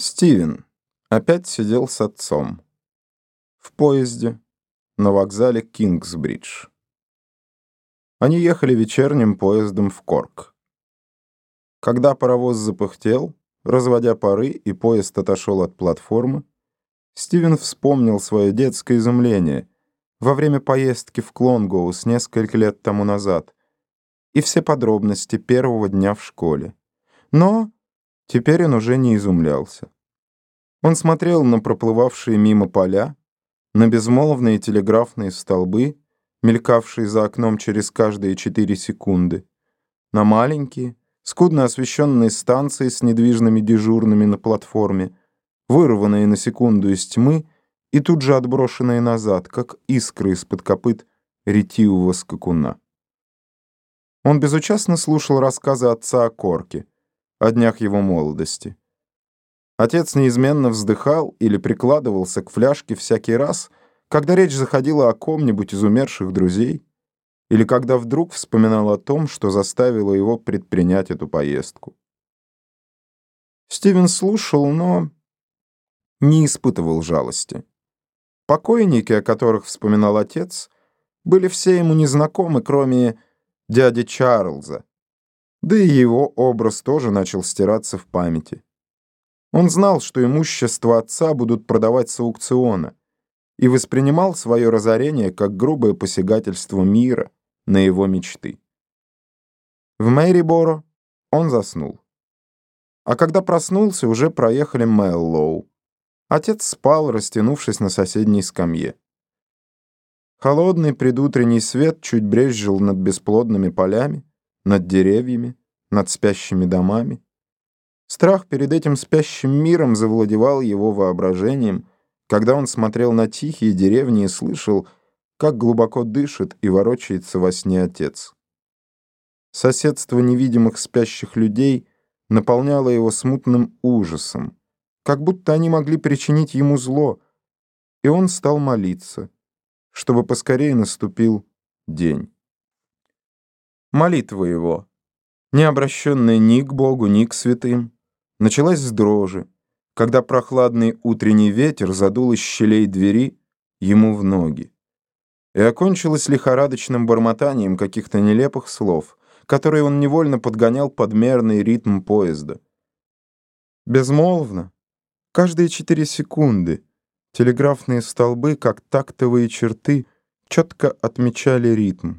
Стивен опять сидел с отцом. В поезде на вокзале Кингсбридж. Они ехали вечерним поездом в Корк. Когда паровоз запыхтел, разводя пары, и поезд отошел от платформы, Стивен вспомнил свое детское изумление во время поездки в Клонгоус несколько лет тому назад и все подробности первого дня в школе. Но Теперь он уже не изумлялся. Он смотрел на проплывавшие мимо поля, на безмолвные телеграфные столбы, мелькавшие за окном через каждые четыре секунды, на маленькие, скудно освещенные станции с недвижными дежурными на платформе, вырванные на секунду из тьмы и тут же отброшенные назад, как искры из-под копыт ретивого скакуна. Он безучастно слушал рассказы отца о Корке, о днях его молодости. Отец неизменно вздыхал или прикладывался к фляжке всякий раз, когда речь заходила о ком-нибудь из умерших друзей, или когда вдруг вспоминал о том, что заставило его предпринять эту поездку. Стивен слушал, но не испытывал жалости. Покойники, о которых вспоминал отец, были все ему незнакомы, кроме дяди Чарльза, да и его образ тоже начал стираться в памяти. Он знал, что имущество отца будут продавать с аукциона, и воспринимал свое разорение как грубое посягательство мира на его мечты. В Мэриборо он заснул. А когда проснулся, уже проехали Мэллоу. Отец спал, растянувшись на соседней скамье. Холодный предутренний свет чуть брезжил над бесплодными полями, над деревьями, над спящими домами. Страх перед этим спящим миром завладевал его воображением, когда он смотрел на тихие деревни и слышал, как глубоко дышит и ворочается во сне отец. Соседство невидимых спящих людей наполняло его смутным ужасом, как будто они могли причинить ему зло, и он стал молиться, чтобы поскорее наступил день. Молитва его, не обращенная ни к Богу, ни к святым, началась с дрожи, когда прохладный утренний ветер задул из щелей двери ему в ноги, и окончилась лихорадочным бормотанием каких-то нелепых слов, которые он невольно подгонял под мерный ритм поезда. Безмолвно, каждые четыре секунды, телеграфные столбы, как тактовые черты, четко отмечали ритм.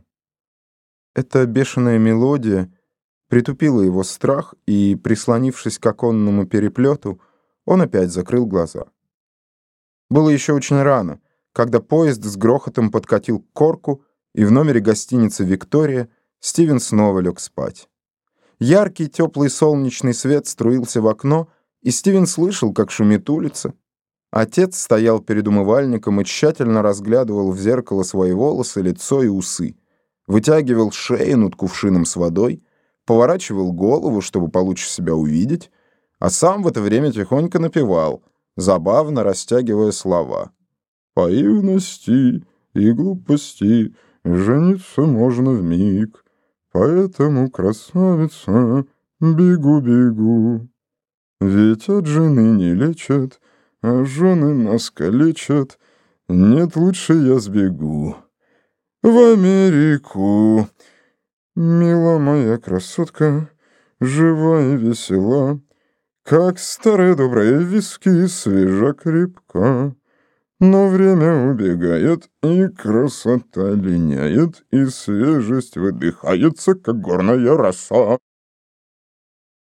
Эта бешеная мелодия притупила его страх, и, прислонившись к оконному переплету, он опять закрыл глаза. Было еще очень рано, когда поезд с грохотом подкатил к корку, и в номере гостиницы «Виктория» Стивен снова лег спать. Яркий теплый солнечный свет струился в окно, и Стивен слышал, как шумит улица. Отец стоял перед умывальником и тщательно разглядывал в зеркало свои волосы, лицо и усы вытягивал шею над кувшином с водой, поворачивал голову, чтобы получше себя увидеть, а сам в это время тихонько напевал, забавно растягивая слова. «По юности и глупости жениться можно в миг, поэтому, красавица, бегу-бегу. Ведь от жены не лечат, а жены нас калечат, нет, лучше я сбегу» в Америку. Мила моя красотка, жива и весела, Как старые добрые виски, свежа крепка. Но время убегает, и красота линяет, И свежесть выдыхается, как горная роса.